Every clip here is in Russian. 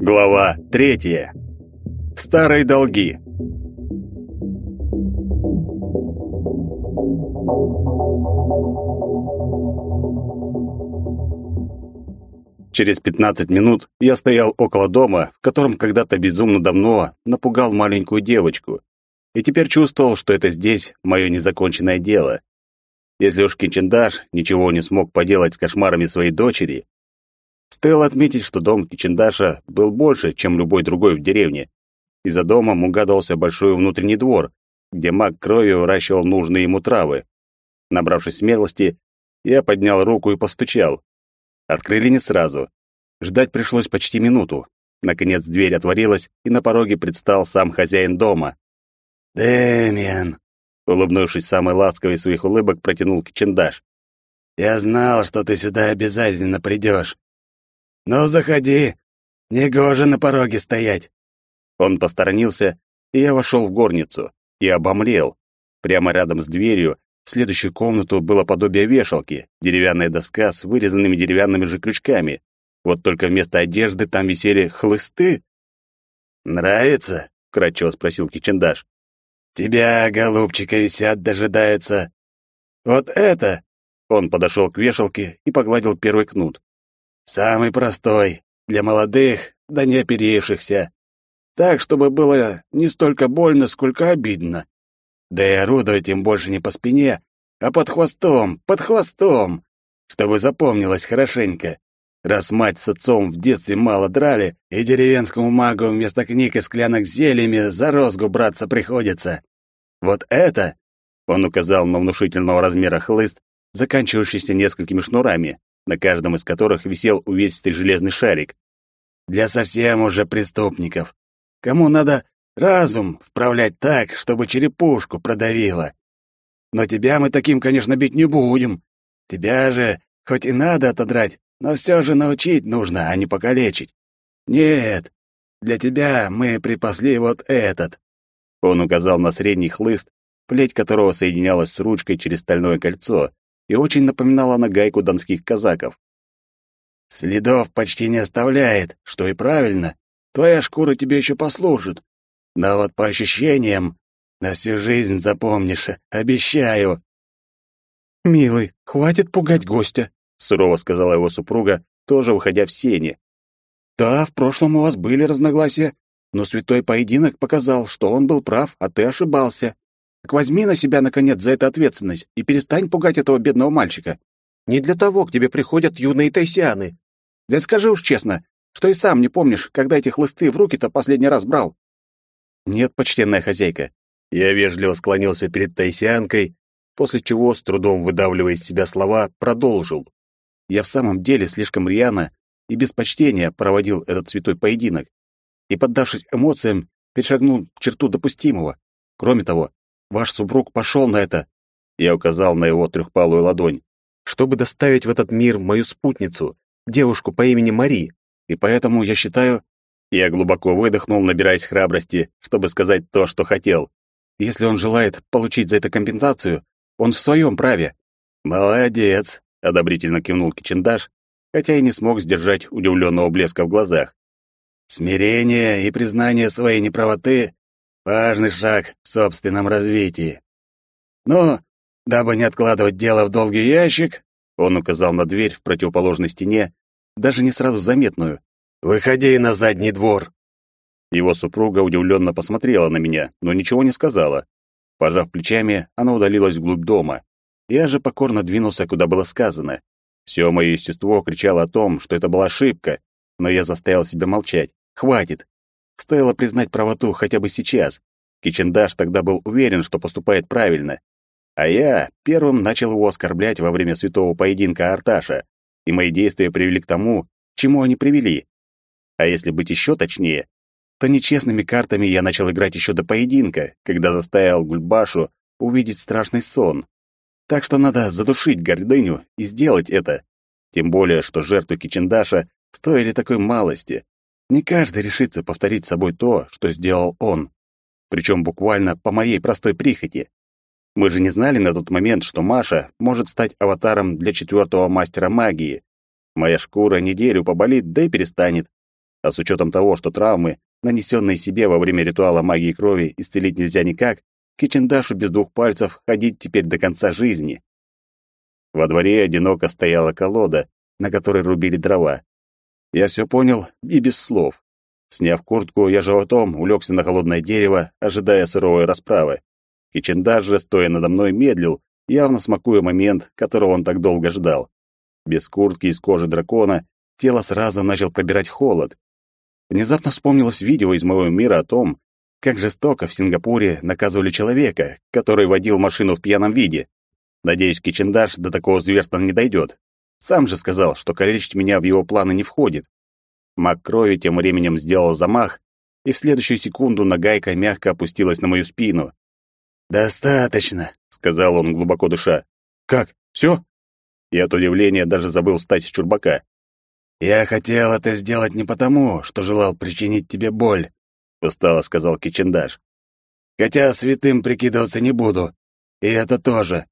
Глава третья. Старые долги. Через 15 минут я стоял около дома, в котором когда-то безумно давно напугал маленькую девочку, и теперь чувствовал, что это здесь мое незаконченное дело. Если уж Кичендаш ничего не смог поделать с кошмарами своей дочери, стоило отметить, что дом Кичендаша был больше, чем любой другой в деревне, и за домом угадывался большой внутренний двор, где маг крови выращивал нужные ему травы. Набравшись смелости, я поднял руку и постучал. Открыли не сразу. Ждать пришлось почти минуту. Наконец дверь отворилась, и на пороге предстал сам хозяин дома. «Дэмиан», — улыбнувшись самой ласковой своих улыбок, протянул Кичендаш. «Я знал, что ты сюда обязательно придешь. Ну, заходи. Негоже на пороге стоять». Он посторонился, и я вошел в горницу и обомлел. Прямо рядом с дверью в следующую комнату было подобие вешалки, деревянная доска с вырезанными деревянными же крючками. Вот только вместо одежды там висели хлысты. «Нравится?» — кратчево спросил Кичендаш. «Тебя, голубчика, висят, дожидаются. Вот это...» Он подошел к вешалке и погладил первый кнут. «Самый простой, для молодых, да не оперившихся. Так, чтобы было не столько больно, сколько обидно. Да и орудовать им больше не по спине, а под хвостом, под хвостом, чтобы запомнилось хорошенько. Раз мать с отцом в детстве мало драли, и деревенскому магу вместо книг и склянок зельями за розгу браться приходится. Вот это, он указал на внушительного размера хлыст, заканчивающийся несколькими шнурами, на каждом из которых висел увесистый железный шарик. Для совсем уже преступников. Кому надо Разум вправлять так, чтобы черепушку продавило. Но тебя мы таким, конечно, бить не будем. Тебя же хоть и надо отодрать, но все же научить нужно, а не покалечить. Нет, для тебя мы припасли вот этот. Он указал на средний хлыст, плеть которого соединялась с ручкой через стальное кольцо и очень напоминала на гайку донских казаков. Следов почти не оставляет, что и правильно. Твоя шкура тебе еще послужит. Но вот по ощущениям на всю жизнь запомнишь, обещаю. «Милый, хватит пугать гостя», — сурово сказала его супруга, тоже выходя в сени. «Да, в прошлом у вас были разногласия, но святой поединок показал, что он был прав, а ты ошибался. Так возьми на себя, наконец, за это ответственность и перестань пугать этого бедного мальчика. Не для того к тебе приходят юные тайсианы. Да скажи уж честно, что и сам не помнишь, когда эти хлысты в руки-то последний раз брал. «Нет, почтенная хозяйка». Я вежливо склонился перед тайсианкой, после чего, с трудом выдавливая из себя слова, продолжил. Я в самом деле слишком рьяно и без почтения проводил этот святой поединок и, поддавшись эмоциям, перешагнул черту допустимого. Кроме того, ваш супруг пошел на это, я указал на его трехпалую ладонь, чтобы доставить в этот мир мою спутницу, девушку по имени Мари, и поэтому я считаю, я глубоко выдохнул, набираясь храбрости, чтобы сказать то, что хотел. Если он желает получить за это компенсацию, он в своем праве. Молодец, одобрительно кивнул Кичендаш, хотя и не смог сдержать удивленного блеска в глазах. Смирение и признание своей неправоты — важный шаг в собственном развитии. Но, дабы не откладывать дело в долгий ящик, он указал на дверь в противоположной стене, даже не сразу заметную, «Выходи на задний двор!» Его супруга удивленно посмотрела на меня, но ничего не сказала. Пожав плечами, она удалилась вглубь дома. Я же покорно двинулся, куда было сказано. Все мое естество кричало о том, что это была ошибка, но я заставил себя молчать. Хватит. Стоило признать правоту хотя бы сейчас. Кичендаш тогда был уверен, что поступает правильно. А я первым начал его оскорблять во время святого поединка Арташа, и мои действия привели к тому, чему они привели. А если быть еще точнее, то нечестными картами я начал играть еще до поединка, когда заставил Гульбашу увидеть страшный сон. Так что надо задушить гордыню и сделать это. Тем более, что жертвы Кичендаша стоили такой малости. Не каждый решится повторить с собой то, что сделал он. Причем буквально по моей простой прихоти. Мы же не знали на тот момент, что Маша может стать аватаром для четвертого мастера магии. Моя шкура неделю поболит, да и перестанет. А с учетом того, что травмы, нанесенные себе во время ритуала магии крови, исцелить нельзя никак, Кичендашу без двух пальцев ходить теперь до конца жизни. Во дворе одиноко стояла колода, на которой рубили дрова. Я все понял и без слов. Сняв куртку, я животом улегся на холодное дерево, ожидая сырой расправы. Кичендаш же, стоя надо мной, медлил, явно смакуя момент, которого он так долго ждал. Без куртки из кожи дракона тело сразу начал пробирать холод. Внезапно вспомнилось видео из моего мира о том, как жестоко в Сингапуре наказывали человека, который водил машину в пьяном виде. Надеюсь, Кичендаш до такого зверства не дойдет. Сам же сказал, что калечить меня в его планы не входит. Маг крови тем временем сделал замах, и в следующую секунду нагайка мягко опустилась на мою спину. «Достаточно», — сказал он, глубоко дыша. «Как? Все?» Я от удивления даже забыл встать с чурбака. «Я хотел это сделать не потому, что желал причинить тебе боль», — устало сказал Кичендаш. «Хотя святым прикидываться не буду, и это тоже.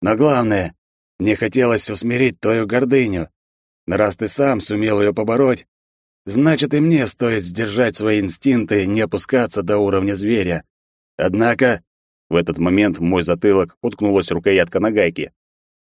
Но главное, мне хотелось усмирить твою гордыню. Но раз ты сам сумел ее побороть, значит и мне стоит сдержать свои инстинкты и не опускаться до уровня зверя. Однако в этот момент в мой затылок уткнулась рукоятка на гайке.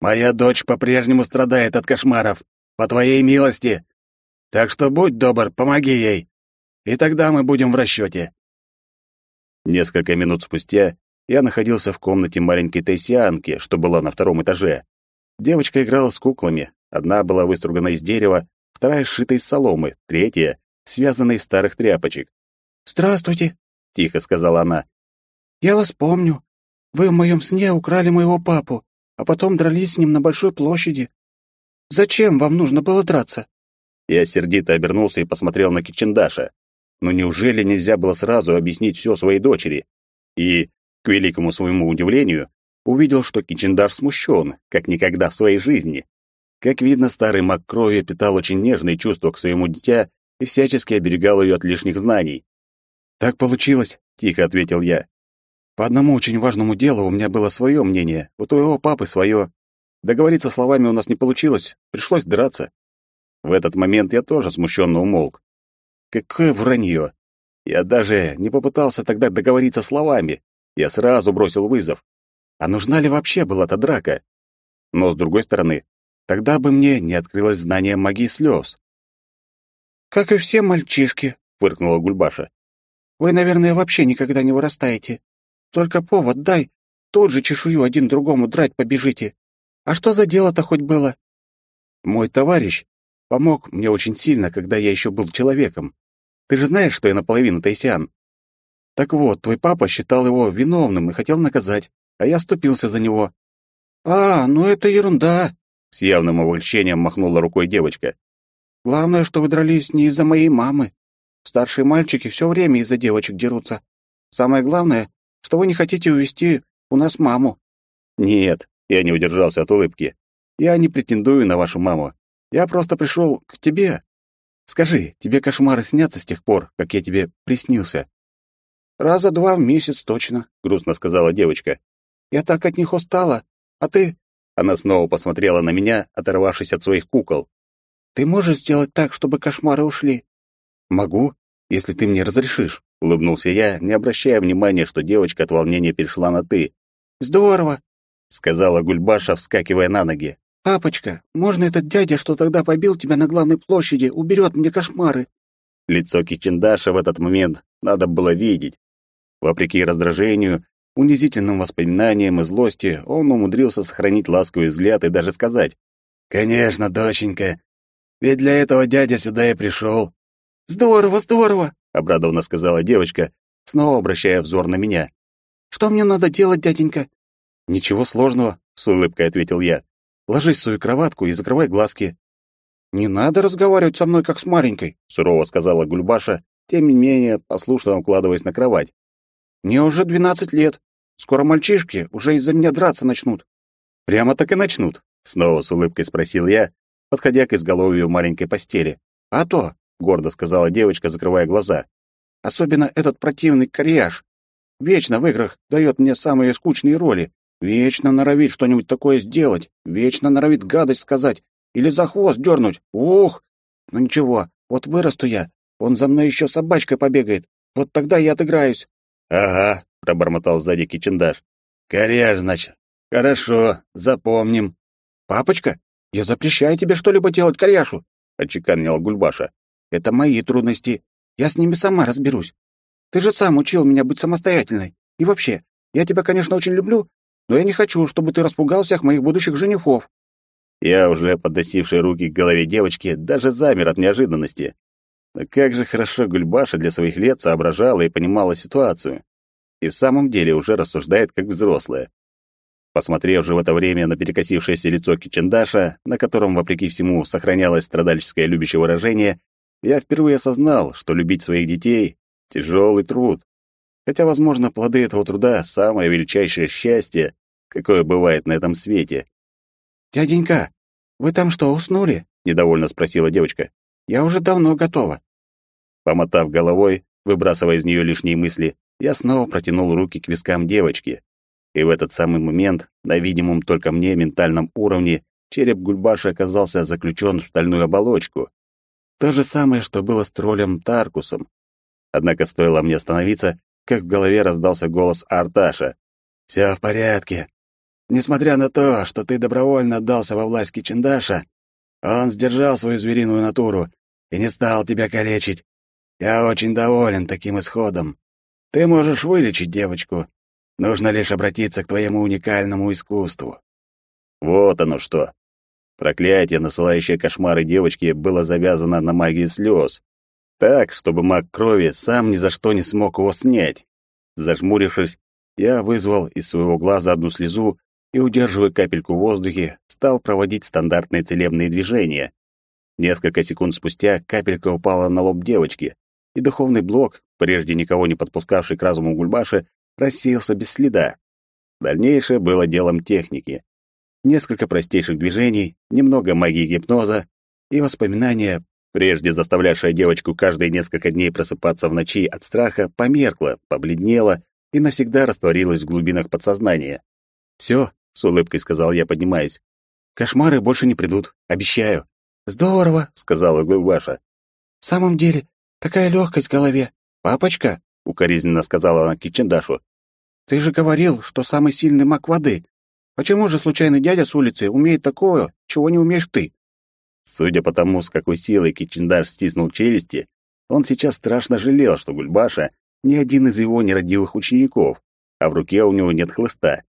«Моя дочь по-прежнему страдает от кошмаров, по твоей милости. Так что будь добр, помоги ей, и тогда мы будем в расчете». Несколько минут спустя я находился в комнате маленькой тайсианки, что была на втором этаже. Девочка играла с куклами. Одна была выстругана из дерева, вторая сшита из соломы, третья — связана из старых тряпочек. «Здравствуйте», — тихо сказала она. Я вас помню. Вы в моем сне украли моего папу, а потом дрались с ним на большой площади. Зачем вам нужно было драться?» Я сердито обернулся и посмотрел на Кичендаша. Но неужели нельзя было сразу объяснить все своей дочери? И, к великому своему удивлению, увидел, что Кичендаш смущен, как никогда в своей жизни. Как видно, старый маг крови питал очень нежные чувства к своему дитя и всячески оберегал ее от лишних знаний. «Так получилось», — тихо ответил я. По одному очень важному делу у меня было свое мнение, у твоего папы свое. Договориться словами у нас не получилось, пришлось драться. В этот момент я тоже смущенно умолк. Какое вранье! Я даже не попытался тогда договориться словами. Я сразу бросил вызов. А нужна ли вообще была та драка? Но, с другой стороны, тогда бы мне не открылось знание магии слез. «Как и все мальчишки», — фыркнула Гульбаша. «Вы, наверное, вообще никогда не вырастаете. Только повод дай, тут же чешую один другому драть побежите. А что за дело-то хоть было? Мой товарищ помог мне очень сильно, когда я еще был человеком. Ты же знаешь, что я наполовину тайсиан. Так вот, твой папа считал его виновным и хотел наказать, а я вступился за него. А, ну это ерунда, с явным увлечением махнула рукой девочка. Главное, что вы дрались не из-за моей мамы. Старшие мальчики все время из-за девочек дерутся. Самое главное, что вы не хотите увести у нас маму». «Нет», — я не удержался от улыбки. «Я не претендую на вашу маму. Я просто пришел к тебе. Скажи, тебе кошмары снятся с тех пор, как я тебе приснился?» «Раза два в месяц точно», — грустно сказала девочка. «Я так от них устала. А ты...» Она снова посмотрела на меня, оторвавшись от своих кукол. «Ты можешь сделать так, чтобы кошмары ушли?» «Могу, если ты мне разрешишь» улыбнулся я, не обращая внимания, что девочка от волнения перешла на ты. Здорово, сказала Гульбаша, вскакивая на ноги. Папочка, можно этот дядя, что тогда побил тебя на главной площади, уберет мне кошмары? Лицо Кичендаша в этот момент надо было видеть. Вопреки раздражению, унизительным воспоминаниям и злости, он умудрился сохранить ласковый взгляд и даже сказать: "Конечно, доченька. Ведь для этого дядя сюда и пришел. Здорово, здорово, обрадованно сказала девочка, снова обращая взор на меня. Что мне надо делать, дяденька? Ничего сложного, с улыбкой ответил я. Ложись в свою кроватку и закрывай глазки. Не надо разговаривать со мной как с маленькой, сурово сказала Гульбаша, тем не менее послушно укладываясь на кровать. Мне уже двенадцать лет. Скоро мальчишки уже из-за меня драться начнут. Прямо так и начнут, снова с улыбкой спросил я, подходя к изголовью маленькой постели. А то, гордо сказала девочка, закрывая глаза. Особенно этот противный кореяж. Вечно в играх дает мне самые скучные роли, Вечно норовит что-нибудь такое сделать, вечно норовит гадость сказать или за хвост дернуть. Ух! Ну ничего, вот вырасту я, он за мной еще собачкой побегает. Вот тогда я отыграюсь. Ага, пробормотал сзади Кичендаш. Коряж, значит. Хорошо, запомним. Папочка, я запрещаю тебе что-либо делать коряшу, отчеканила Гульбаша. Это мои трудности. Я с ними сама разберусь. Ты же сам учил меня быть самостоятельной. И вообще, я тебя, конечно, очень люблю, но я не хочу, чтобы ты распугал всех моих будущих женихов. Я, уже подносивший руки к голове девочки, даже замер от неожиданности. Но как же хорошо Гульбаша для своих лет соображала и понимала ситуацию. И в самом деле уже рассуждает как взрослая. Посмотрев же в это время на перекосившееся лицо Кичендаша, на котором, вопреки всему, сохранялось страдальческое любящее выражение, я впервые осознал, что любить своих детей — тяжелый труд. Хотя, возможно, плоды этого труда — самое величайшее счастье, какое бывает на этом свете. «Дяденька, вы там что, уснули?» — недовольно спросила девочка. «Я уже давно готова». Помотав головой, выбрасывая из нее лишние мысли, я снова протянул руки к вискам девочки. И в этот самый момент, на видимом только мне ментальном уровне, череп Гульбаши оказался заключен в стальную оболочку. То же самое, что было с троллем Таркусом. Однако стоило мне остановиться, как в голове раздался голос Арташа. «Все в порядке. Несмотря на то, что ты добровольно отдался во власть Кичендаша, он сдержал свою звериную натуру и не стал тебя калечить. Я очень доволен таким исходом. Ты можешь вылечить девочку. Нужно лишь обратиться к твоему уникальному искусству». Вот оно что. Проклятие, насылающее кошмары девочки, было завязано на магии слез. Так, чтобы маг крови сам ни за что не смог его снять. Зажмурившись, я вызвал из своего глаза одну слезу и, удерживая капельку в воздухе, стал проводить стандартные целебные движения. Несколько секунд спустя капелька упала на лоб девочки, и духовный блок, прежде никого не подпускавший к разуму Гульбаши, рассеялся без следа. Дальнейшее было делом техники несколько простейших движений, немного магии гипноза и воспоминания, прежде заставлявшая девочку каждые несколько дней просыпаться в ночи от страха, померкла, побледнела и навсегда растворилась в глубинах подсознания. «Все», — с улыбкой сказал я, поднимаясь, — «кошмары больше не придут, обещаю». «Здорово», — сказала Гульбаша. «В самом деле, такая легкость в голове. Папочка», — укоризненно сказала она Кичендашу, — «ты же говорил, что самый сильный маг воды. Почему же случайный дядя с улицы умеет такое, чего не умеешь ты? Судя по тому, с какой силой Кичиндаш стиснул челюсти, он сейчас страшно жалел, что Гульбаша не один из его нерадивых учеников, а в руке у него нет хлыста.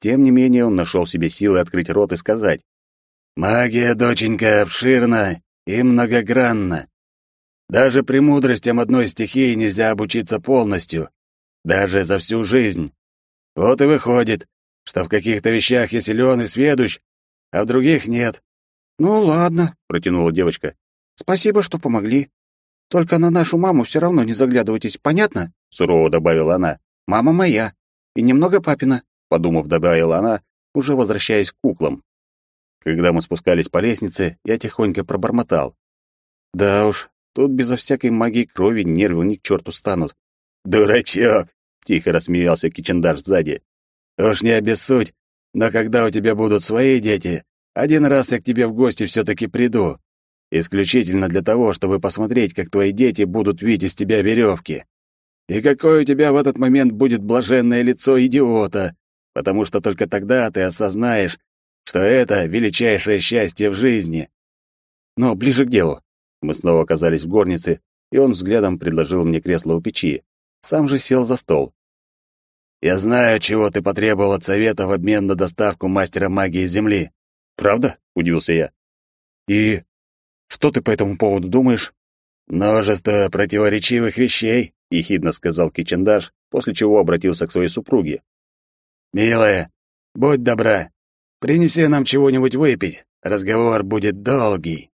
Тем не менее, он нашел себе силы открыть рот и сказать: "Магия, доченька, обширна и многогранна. Даже премудростям одной стихии нельзя обучиться полностью, даже за всю жизнь. Вот и выходит, что в каких-то вещах я силен и сведущ, а в других нет. Ну ладно, протянула девочка. Спасибо, что помогли. Только на нашу маму все равно не заглядывайтесь, понятно? сурово добавила она. Мама моя и немного папина, подумав, добавила она, уже возвращаясь к куклам. Когда мы спускались по лестнице, я тихонько пробормотал: "Да уж, тут безо всякой магии крови нервы ни к черту станут". "Дурачок", тихо рассмеялся Кичендар сзади. Уж не обессудь, но когда у тебя будут свои дети, один раз я к тебе в гости все-таки приду. Исключительно для того, чтобы посмотреть, как твои дети будут видеть из тебя веревки. И какое у тебя в этот момент будет блаженное лицо идиота, потому что только тогда ты осознаешь, что это величайшее счастье в жизни. Но ближе к делу. Мы снова оказались в горнице, и он взглядом предложил мне кресло у печи. Сам же сел за стол. Я знаю, чего ты потребовал от совета в обмен на доставку мастера магии Земли. Правда? удивился я. И что ты по этому поводу думаешь? Множество противоречивых вещей, ехидно сказал Кичендаш, после чего обратился к своей супруге. Милая, будь добра, принеси нам чего-нибудь выпить. Разговор будет долгий.